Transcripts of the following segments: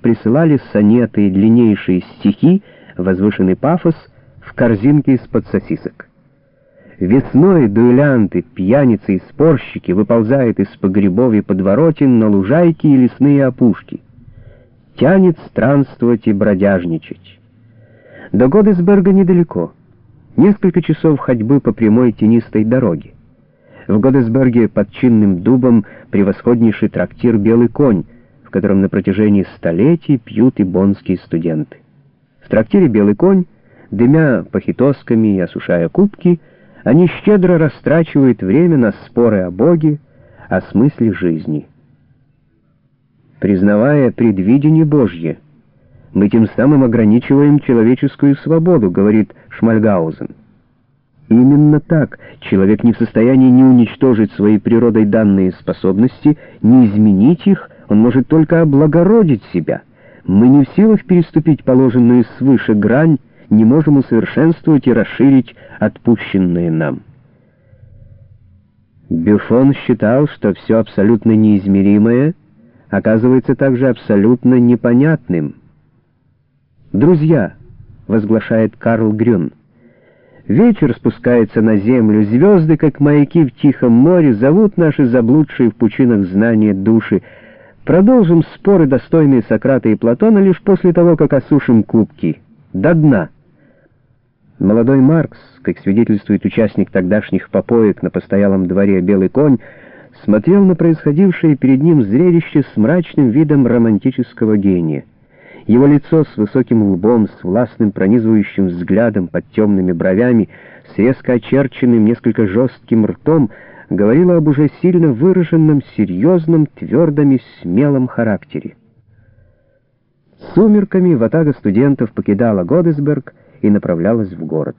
присылали сонеты и длиннейшие стихи, возвышенный пафос в корзинке из-под сосисок. Весной дуэлянты, пьяницы и спорщики выползают из погребов и подворотен на лужайки и лесные опушки. Тянет странствовать и бродяжничать. До Годесберга недалеко. Несколько часов ходьбы по прямой тенистой дороге. В Годесберге под чинным дубом превосходнейший трактир «Белый конь», в котором на протяжении столетий пьют и бонские студенты. В трактире «Белый конь», дымя похитосками и осушая кубки, они щедро растрачивают время на споры о Боге, о смысле жизни. Признавая предвидение Божье, мы тем самым ограничиваем человеческую свободу, говорит Шмальгаузен. Именно так человек не в состоянии ни уничтожить свои природой данные способности, ни изменить их, он может только облагородить себя. Мы не в силах переступить положенную свыше грань, не можем усовершенствовать и расширить отпущенные нам. Бюфон считал, что все абсолютно неизмеримое оказывается также абсолютно непонятным. «Друзья», — возглашает Карл Грюн, — «вечер спускается на землю, звезды, как маяки в тихом море, зовут наши заблудшие в пучинах знания души. Продолжим споры, достойные Сократа и Платона, лишь после того, как осушим кубки. До дна». Молодой Маркс, как свидетельствует участник тогдашних попоек на постоялом дворе «Белый конь», смотрел на происходившее перед ним зрелище с мрачным видом романтического гения. Его лицо с высоким лбом, с властным пронизывающим взглядом под темными бровями, с резко очерченным, несколько жестким ртом, говорило об уже сильно выраженном, серьезном, твердом и смелом характере. Сумерками ватага студентов покидала Годесберг, и направлялась в город.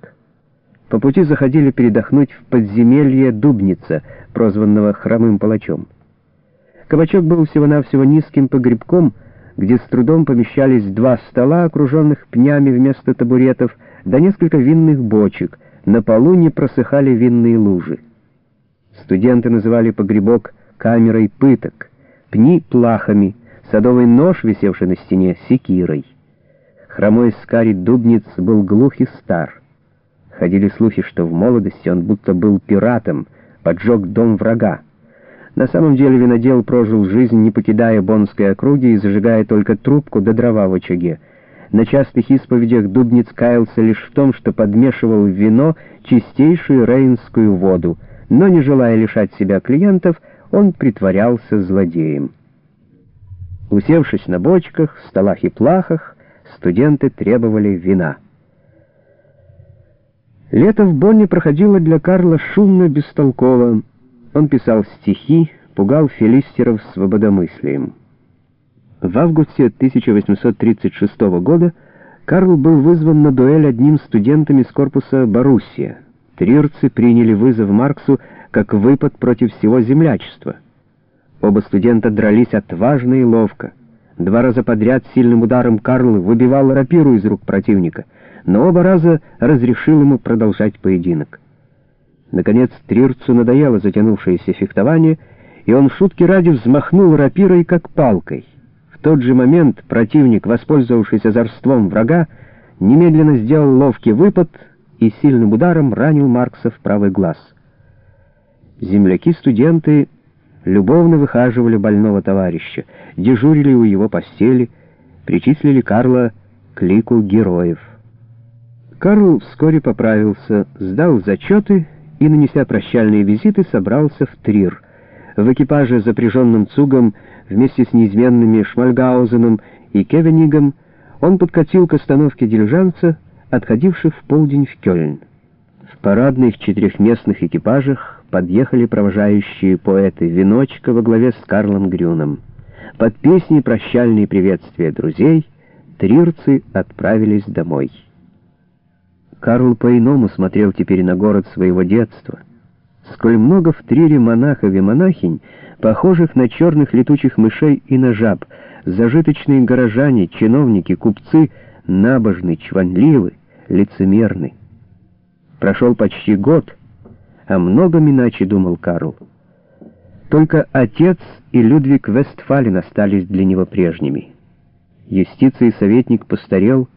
По пути заходили передохнуть в подземелье Дубница, прозванного Хромым Палачом. Кабачок был всего-навсего низким погребком, где с трудом помещались два стола, окруженных пнями вместо табуретов, да несколько винных бочек, на полу не просыхали винные лужи. Студенты называли погребок камерой пыток, пни — плахами, садовый нож, висевший на стене, — секирой. Хромой скарий Дубниц был глух и стар. Ходили слухи, что в молодости он будто был пиратом, поджег дом врага. На самом деле винодел прожил жизнь, не покидая Бонской округи и зажигая только трубку до дрова в очаге. На частых исповедях Дубниц каялся лишь в том, что подмешивал в вино чистейшую рейнскую воду, но, не желая лишать себя клиентов, он притворялся злодеем. Усевшись на бочках, столах и плахах, студенты требовали вина. Лето в Бонне проходило для Карла шумно, бестолково. Он писал стихи, пугал филистеров свободомыслием. В августе 1836 года Карл был вызван на дуэль одним студентом из корпуса Боруссия. Трирцы приняли вызов Марксу как выпад против всего землячества. Оба студента дрались отважно и ловко. Два раза подряд сильным ударом Карл выбивал рапиру из рук противника, но оба раза разрешил ему продолжать поединок. Наконец Трирцу надоело затянувшееся фехтование, и он в шутке ради взмахнул рапирой, как палкой. В тот же момент противник, воспользовавшись озорством врага, немедленно сделал ловкий выпад и сильным ударом ранил Маркса в правый глаз. Земляки-студенты любовно выхаживали больного товарища, дежурили у его постели, причислили Карла к лику героев. Карл вскоре поправился, сдал зачеты и, нанеся прощальные визиты, собрался в Трир. В экипаже, запряженном цугом, вместе с неизменными Шмальгаузеном и Кевенигом, он подкатил к остановке дилижанца, отходивших в полдень в Кёльн. В парадных четырехместных экипажах подъехали провожающие поэты Виночка во главе с Карлом Грюном. Под песни прощальные приветствия друзей трирцы отправились домой. Карл по-иному смотрел теперь на город своего детства. Сколь много в Трире монахов и монахинь, похожих на черных летучих мышей и на жаб, зажиточные горожане, чиновники, купцы, набожны, чванливы, лицемерны. Прошел почти год — о многом иначе думал Карл. Только отец и Людвиг Вестфален остались для него прежними. Юстиции советник постарел,